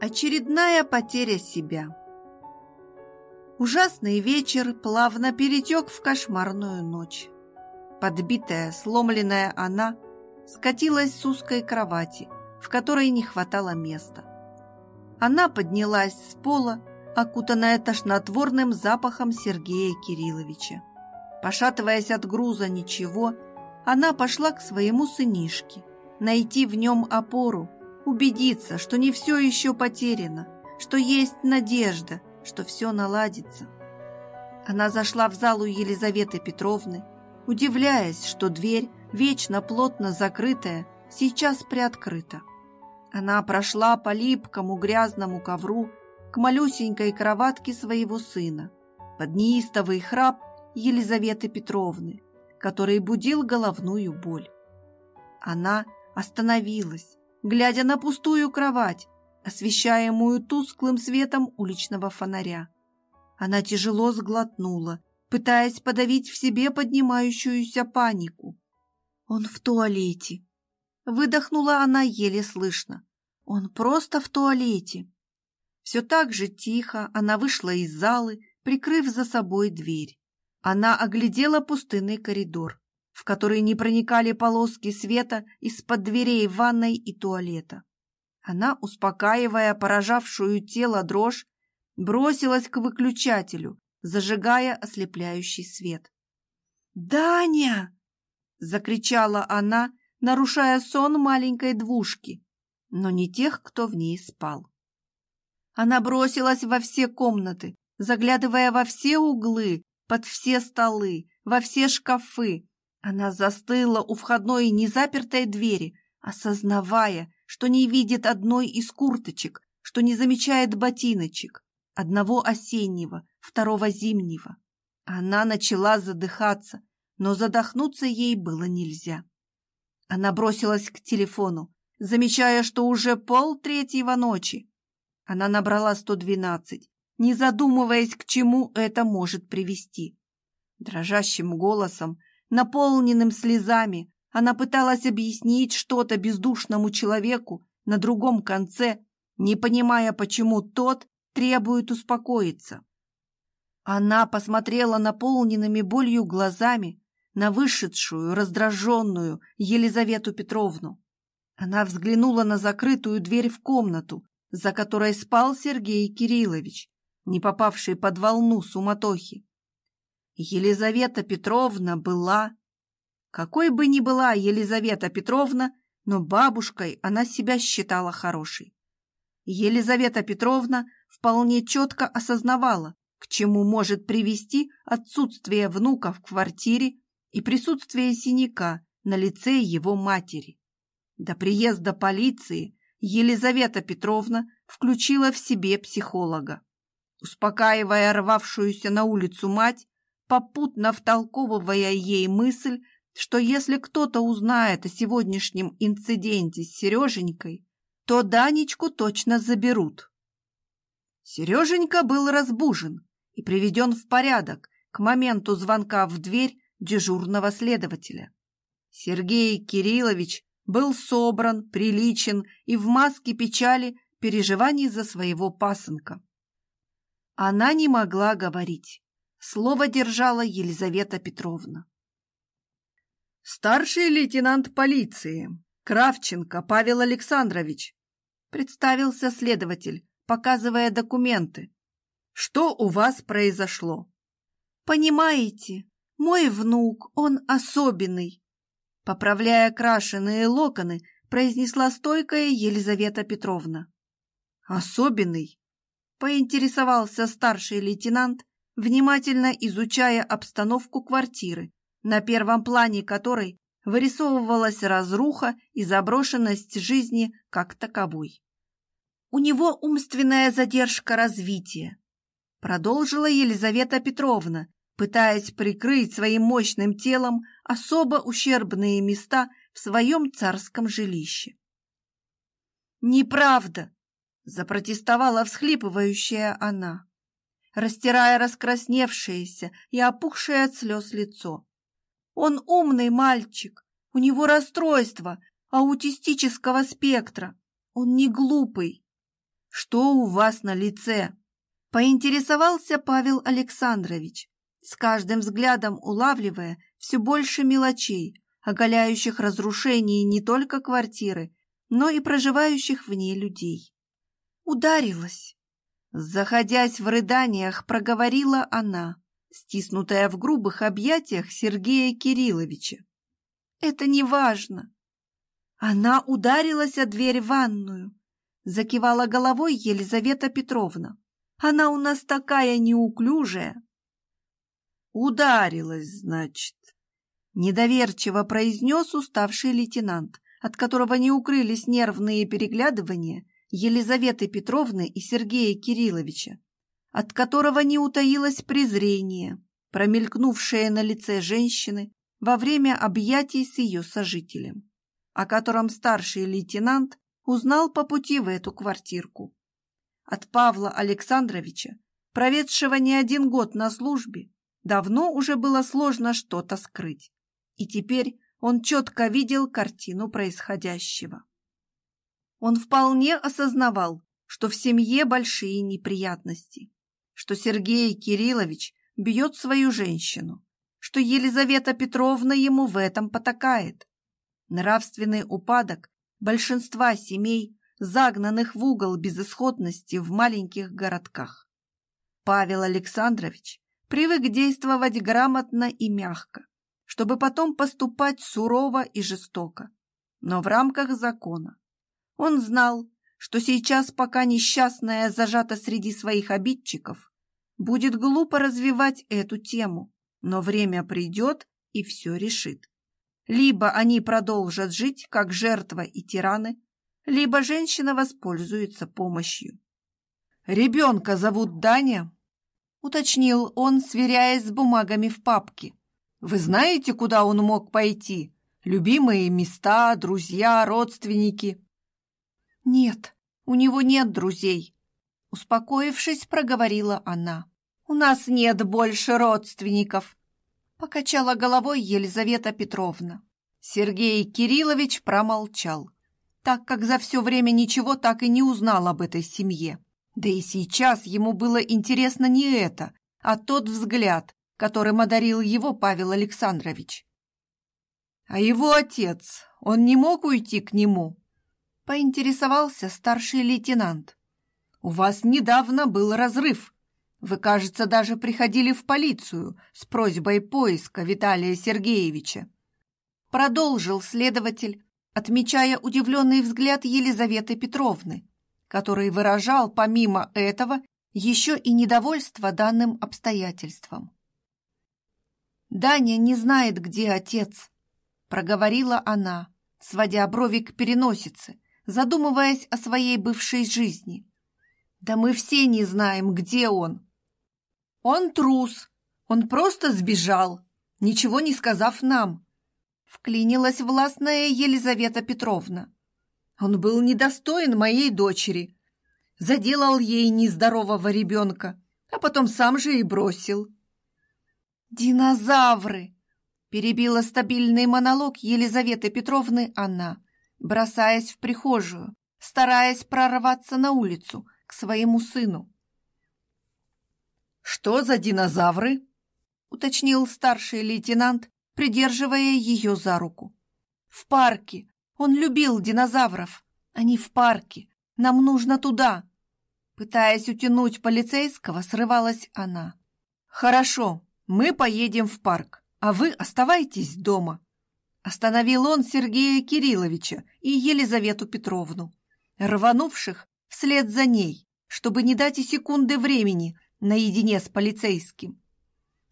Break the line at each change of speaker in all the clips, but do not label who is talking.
Очередная потеря себя. Ужасный вечер плавно перетек в кошмарную ночь. Подбитая, сломленная она скатилась с узкой кровати, в которой не хватало места. Она поднялась с пола, окутанная тошнотворным запахом Сергея Кирилловича. Пошатываясь от груза ничего, она пошла к своему сынишке, найти в нем опору, убедиться, что не все еще потеряно, что есть надежда, что все наладится. Она зашла в залу Елизаветы Петровны, удивляясь, что дверь, вечно плотно закрытая, сейчас приоткрыта. Она прошла по липкому грязному ковру к малюсенькой кроватке своего сына, под неистовый храп Елизаветы Петровны, который будил головную боль. Она остановилась, глядя на пустую кровать, освещаемую тусклым светом уличного фонаря. Она тяжело сглотнула, пытаясь подавить в себе поднимающуюся панику. «Он в туалете!» Выдохнула она еле слышно. «Он просто в туалете!» Все так же тихо она вышла из залы, прикрыв за собой дверь. Она оглядела пустынный коридор в который не проникали полоски света из-под дверей ванной и туалета. Она, успокаивая поражавшую тело дрожь, бросилась к выключателю, зажигая ослепляющий свет. «Даня!» — закричала она, нарушая сон маленькой двушки, но не тех, кто в ней спал. Она бросилась во все комнаты, заглядывая во все углы, под все столы, во все шкафы, она застыла у входной незапертой двери, осознавая, что не видит одной из курточек, что не замечает ботиночек, одного осеннего, второго зимнего. Она начала задыхаться, но задохнуться ей было нельзя. Она бросилась к телефону, замечая, что уже пол третьего ночи. Она набрала 112, не задумываясь, к чему это может привести. Дрожащим голосом наполненным слезами, она пыталась объяснить что-то бездушному человеку на другом конце, не понимая, почему тот требует успокоиться. Она посмотрела наполненными болью глазами на вышедшую, раздраженную Елизавету Петровну. Она взглянула на закрытую дверь в комнату, за которой спал Сергей Кириллович, не попавший под волну суматохи. Елизавета Петровна была... Какой бы ни была Елизавета Петровна, но бабушкой она себя считала хорошей. Елизавета Петровна вполне четко осознавала, к чему может привести отсутствие внука в квартире и присутствие синяка на лице его матери. До приезда полиции Елизавета Петровна включила в себе психолога. Успокаивая рвавшуюся на улицу мать, попутно втолковывая ей мысль, что если кто-то узнает о сегодняшнем инциденте с Сереженькой, то Данечку точно заберут. Сереженька был разбужен и приведен в порядок к моменту звонка в дверь дежурного следователя. Сергей Кириллович был собран, приличен и в маске печали переживаний за своего пасынка. Она не могла говорить. Слово держала Елизавета Петровна. «Старший лейтенант полиции Кравченко Павел Александрович», представился следователь, показывая документы. «Что у вас произошло?» «Понимаете, мой внук, он особенный», поправляя крашеные локоны, произнесла стойкая Елизавета Петровна. «Особенный?» — поинтересовался старший лейтенант, внимательно изучая обстановку квартиры, на первом плане которой вырисовывалась разруха и заброшенность жизни как таковой. У него умственная задержка развития, продолжила Елизавета Петровна, пытаясь прикрыть своим мощным телом особо ущербные места в своем царском жилище. «Неправда!» – запротестовала всхлипывающая она растирая раскрасневшееся и опухшее от слез лицо. Он умный мальчик, у него расстройство аутистического спектра. Он не глупый. Что у вас на лице?» Поинтересовался Павел Александрович, с каждым взглядом улавливая все больше мелочей, оголяющих разрушение не только квартиры, но и проживающих в ней людей. Ударилась. Заходясь в рыданиях, проговорила она, стиснутая в грубых объятиях Сергея Кирилловича. «Это не важно». Она ударилась о дверь в ванную, закивала головой Елизавета Петровна. «Она у нас такая неуклюжая». «Ударилась, значит», — недоверчиво произнес уставший лейтенант, от которого не укрылись нервные переглядывания Елизаветы Петровны и Сергея Кирилловича, от которого не утаилось презрение, промелькнувшее на лице женщины во время объятий с ее сожителем, о котором старший лейтенант узнал по пути в эту квартирку. От Павла Александровича, проведшего не один год на службе, давно уже было сложно что-то скрыть, и теперь он четко видел картину происходящего. Он вполне осознавал, что в семье большие неприятности, что Сергей Кириллович бьет свою женщину, что Елизавета Петровна ему в этом потакает. Нравственный упадок большинства семей, загнанных в угол безысходности в маленьких городках. Павел Александрович привык действовать грамотно и мягко, чтобы потом поступать сурово и жестоко, но в рамках закона. Он знал, что сейчас, пока несчастная зажата среди своих обидчиков, будет глупо развивать эту тему, но время придет и все решит. Либо они продолжат жить как жертва и тираны, либо женщина воспользуется помощью. «Ребенка зовут Даня?» — уточнил он, сверяясь с бумагами в папке. Вы знаете, куда он мог пойти? Любимые места, друзья, родственники?» «Нет, у него нет друзей», — успокоившись, проговорила она. «У нас нет больше родственников», — покачала головой Елизавета Петровна. Сергей Кириллович промолчал, так как за все время ничего так и не узнал об этой семье. Да и сейчас ему было интересно не это, а тот взгляд, которым одарил его Павел Александрович. А его отец, он не мог уйти к нему? Поинтересовался старший лейтенант. У вас недавно был разрыв. Вы, кажется, даже приходили в полицию с просьбой поиска Виталия Сергеевича. Продолжил следователь, отмечая удивленный взгляд Елизаветы Петровны, который выражал, помимо этого, еще и недовольство данным обстоятельством. «Даня не знает, где отец», — проговорила она, сводя брови к переносице, задумываясь о своей бывшей жизни. «Да мы все не знаем, где он». «Он трус, он просто сбежал, ничего не сказав нам», — вклинилась властная Елизавета Петровна. «Он был недостоин моей дочери, заделал ей нездорового ребенка, а потом сам же и бросил». «Динозавры!» – перебила стабильный монолог Елизаветы Петровны она, бросаясь в прихожую, стараясь прорваться на улицу к своему сыну. «Что за динозавры?» – уточнил старший лейтенант, придерживая ее за руку. «В парке. Он любил динозавров. Они в парке. Нам нужно туда». Пытаясь утянуть полицейского, срывалась она. «Хорошо, мы поедем в парк, а вы оставайтесь дома. Остановил он Сергея Кирилловича и Елизавету Петровну, рванувших вслед за ней, чтобы не дать и секунды времени наедине с полицейским.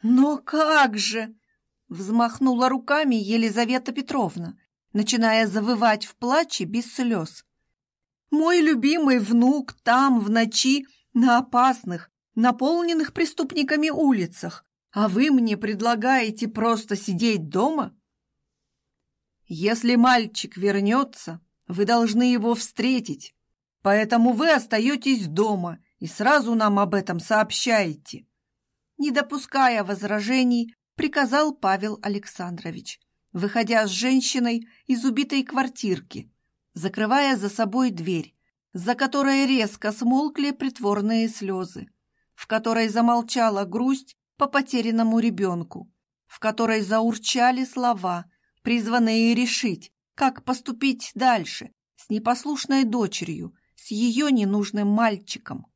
«Но как же!» — взмахнула руками Елизавета Петровна, начиная завывать в плаче без слез. «Мой любимый внук там, в ночи, на опасных, наполненных преступниками улицах, а вы мне предлагаете просто сидеть дома? Если мальчик вернется, вы должны его встретить, поэтому вы остаетесь дома и сразу нам об этом сообщаете. Не допуская возражений, приказал Павел Александрович, выходя с женщиной из убитой квартирки, закрывая за собой дверь, за которой резко смолкли притворные слезы, в которой замолчала грусть по потерянному ребенку, в которой заурчали слова, призванные решить, как поступить дальше с непослушной дочерью, с ее ненужным мальчиком.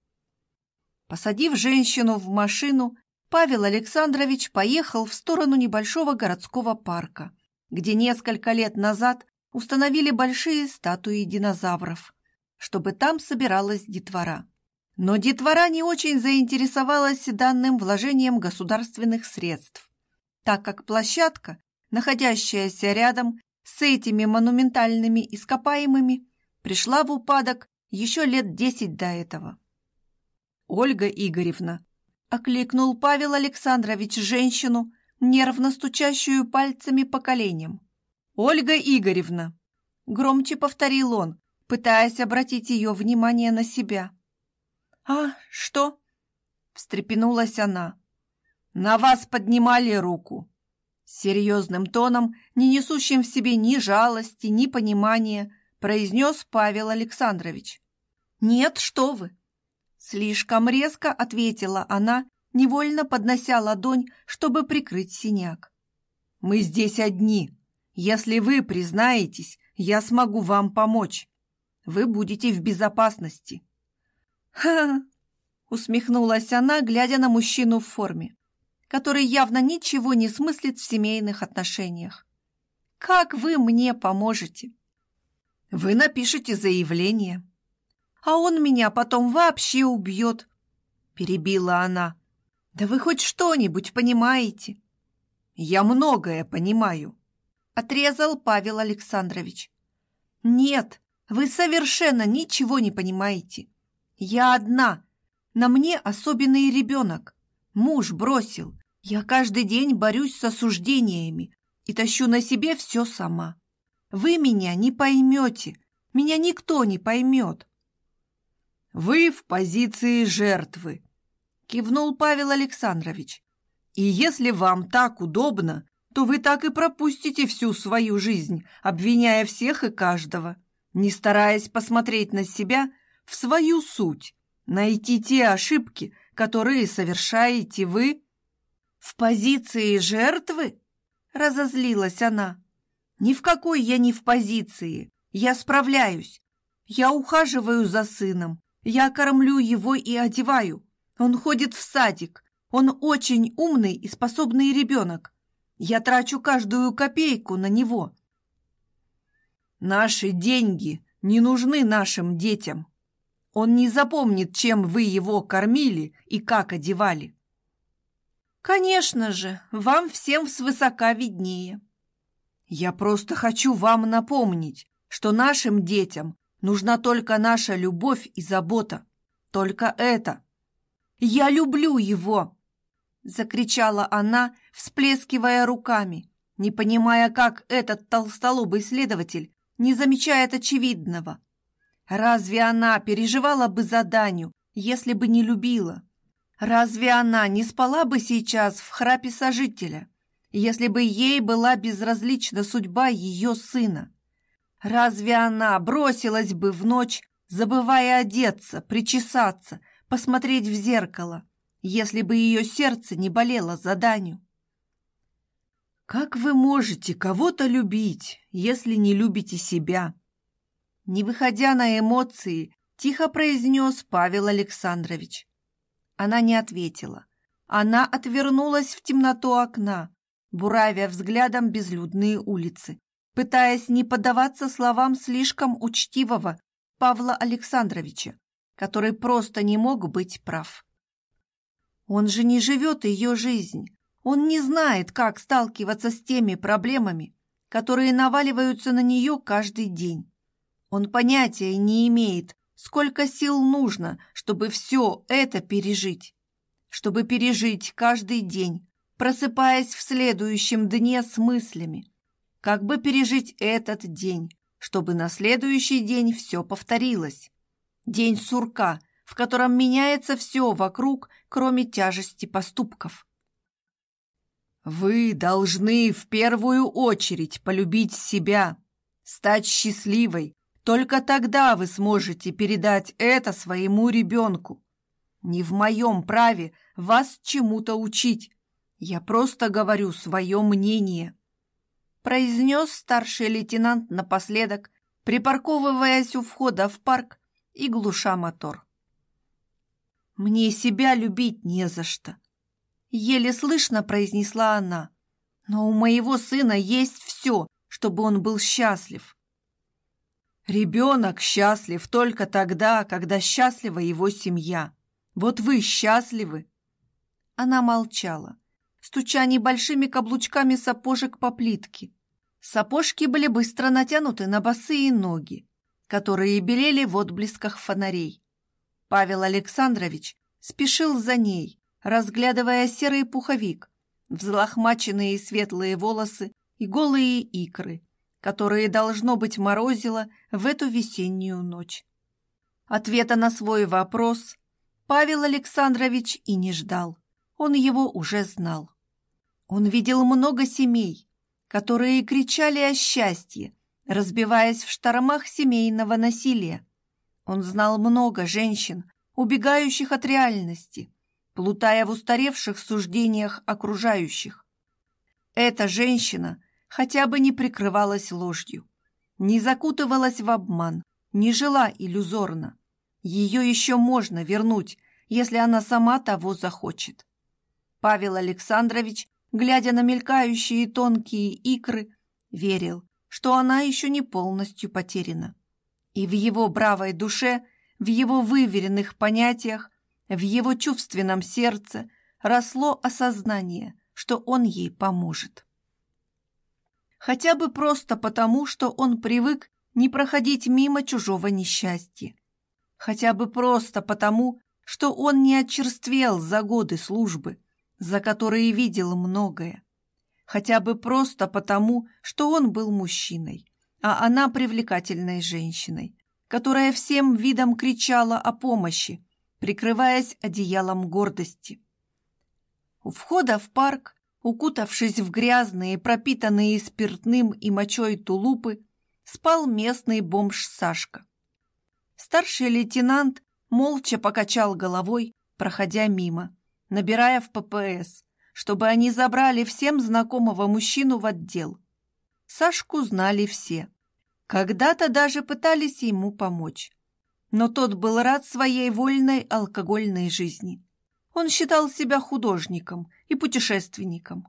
Посадив женщину в машину, Павел Александрович поехал в сторону небольшого городского парка, где несколько лет назад установили большие статуи динозавров, чтобы там собиралась детвора. Но детвора не очень заинтересовалась данным вложением государственных средств, так как площадка, находящаяся рядом с этими монументальными ископаемыми, пришла в упадок еще лет десять до этого. «Ольга Игоревна!» — окликнул Павел Александрович женщину, нервно стучащую пальцами по коленям. «Ольга Игоревна!» — громче повторил он, пытаясь обратить ее внимание на себя. «А, что?» — встрепенулась она. «На вас поднимали руку!» Серьезным тоном, не несущим в себе ни жалости, ни понимания, произнес Павел Александрович. «Нет, что вы!» Слишком резко ответила она, невольно поднося ладонь, чтобы прикрыть синяк. «Мы здесь одни. Если вы признаетесь, я смогу вам помочь. Вы будете в безопасности». «Ха!» — усмехнулась она, глядя на мужчину в форме, который явно ничего не смыслит в семейных отношениях. «Как вы мне поможете?» «Вы напишите заявление», а он меня потом вообще убьет!» Перебила она. «Да вы хоть что-нибудь понимаете?» «Я многое понимаю», — отрезал Павел Александрович. «Нет, вы совершенно ничего не понимаете. Я одна, на мне особенный ребенок. Муж бросил. Я каждый день борюсь с осуждениями и тащу на себе все сама. Вы меня не поймете, меня никто не поймет. Вы в позиции жертвы, кивнул Павел Александрович. И если вам так удобно, то вы так и пропустите всю свою жизнь, обвиняя всех и каждого, не стараясь посмотреть на себя в свою суть, найти те ошибки, которые совершаете вы. В позиции жертвы? Разозлилась она. Ни в какой я не в позиции. Я справляюсь. Я ухаживаю за сыном. Я кормлю его и одеваю. Он ходит в садик. Он очень умный и способный ребенок. Я трачу каждую копейку на него. Наши деньги не нужны нашим детям. Он не запомнит, чем вы его кормили и как одевали. Конечно же, вам всем свысока виднее. Я просто хочу вам напомнить, что нашим детям Нужна только наша любовь и забота. Только это. Я люблю его!» Закричала она, всплескивая руками, не понимая, как этот толстолобый следователь не замечает очевидного. Разве она переживала бы за Даню, если бы не любила? Разве она не спала бы сейчас в храпе сожителя, если бы ей была безразлична судьба ее сына? Разве она бросилась бы в ночь, забывая одеться, причесаться, посмотреть в зеркало, если бы ее сердце не болело за Даню? Как вы можете кого-то любить, если не любите себя? Не выходя на эмоции, тихо произнес Павел Александрович. Она не ответила. Она отвернулась в темноту окна, буравя взглядом безлюдные улицы, пытаясь не поддаваться словам слишком учтивого Павла Александровича, который просто не мог быть прав. Он же не живет ее жизнь, он не знает, как сталкиваться с теми проблемами, которые наваливаются на нее каждый день. Он понятия не имеет, сколько сил нужно, чтобы все это пережить. Чтобы пережить каждый день, просыпаясь в следующем дне с мыслями, как бы пережить этот день, чтобы на следующий день все повторилось. День сурка, в котором меняется все вокруг, кроме тяжести поступков. Вы должны в первую очередь полюбить себя, стать счастливой, Только тогда вы сможете передать это своему ребенку. Не в моем праве вас чему-то учить. Я просто говорю свое мнение», — произнес старший лейтенант напоследок, припарковываясь у входа в парк и глуша мотор. «Мне себя любить не за что», — еле слышно произнесла она. «Но у моего сына есть все, чтобы он был счастлив». Ребенок счастлив только тогда, когда счастлива его семья. Вот вы счастливы. Она молчала, стуча небольшими каблучками сапожек по плитке. Сапожки были быстро натянуты на босые ноги, которые белели в отблесках фонарей. Павел Александрович спешил за ней, разглядывая серый пуховик, взлохмаченные светлые волосы и голые икры, которые, должно быть, морозило в эту весеннюю ночь. Ответа на свой вопрос Павел Александрович и не ждал. Он его уже знал. Он видел много семей, которые кричали о счастье, разбиваясь в штормах семейного насилия. Он знал много женщин, убегающих от реальности, плутая в устаревших суждениях окружающих. Эта женщина хотя бы не прикрывалась ложью, не закутывалась в обман, не жила иллюзорно. Ее еще можно вернуть, если она сама того захочет. Павел Александрович, глядя на мелькающие тонкие икры, верил, что она еще не полностью потеряна. И в его бравой душе, в его выверенных понятиях, в его чувственном сердце росло осознание, что он ей поможет хотя бы просто потому, что он привык не проходить мимо чужого несчастья. Хотя бы просто потому, что он не очерствел за годы службы, за которые видел многое. Хотя бы просто потому, что он был мужчиной, а она привлекательной женщиной, которая всем видом кричала о помощи, прикрываясь одеялом гордости. У входа в парк Укутавшись в грязные, пропитанные спиртным и мочой тулупы, спал местный бомж Сашка. Старший лейтенант молча покачал головой, проходя мимо, набирая в ППС, чтобы они забрали всем знакомого мужчину в отдел. Сашку знали все. Когда-то даже пытались ему помочь. Но тот был рад своей вольной алкогольной жизни. Он считал себя художником и путешественником.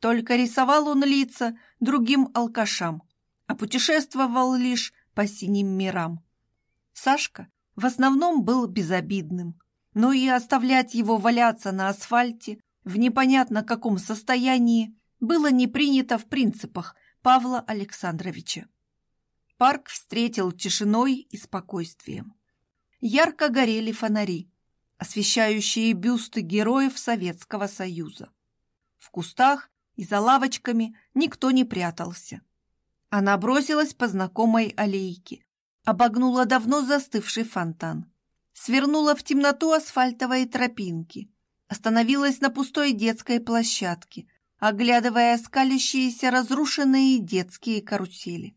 Только рисовал он лица другим алкашам, а путешествовал лишь по синим мирам. Сашка в основном был безобидным, но и оставлять его валяться на асфальте в непонятно каком состоянии было не принято в принципах Павла Александровича. Парк встретил тишиной и спокойствием. Ярко горели фонари освещающие бюсты героев Советского Союза. В кустах и за лавочками никто не прятался. Она бросилась по знакомой аллейке, обогнула давно застывший фонтан, свернула в темноту асфальтовой тропинки, остановилась на пустой детской площадке, оглядывая скалящиеся разрушенные детские карусели.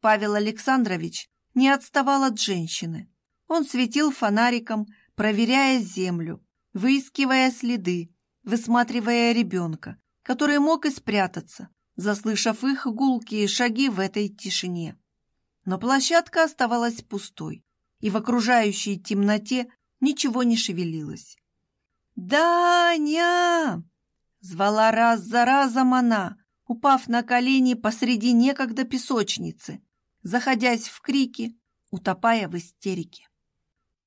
Павел Александрович не отставал от женщины. Он светил фонариком, проверяя землю, выискивая следы, высматривая ребенка, который мог и спрятаться, заслышав их гулкие шаги в этой тишине. Но площадка оставалась пустой, и в окружающей темноте ничего не шевелилось. «Даня!» — звала раз за разом она, упав на колени посреди некогда песочницы, заходясь в крики, утопая в истерике.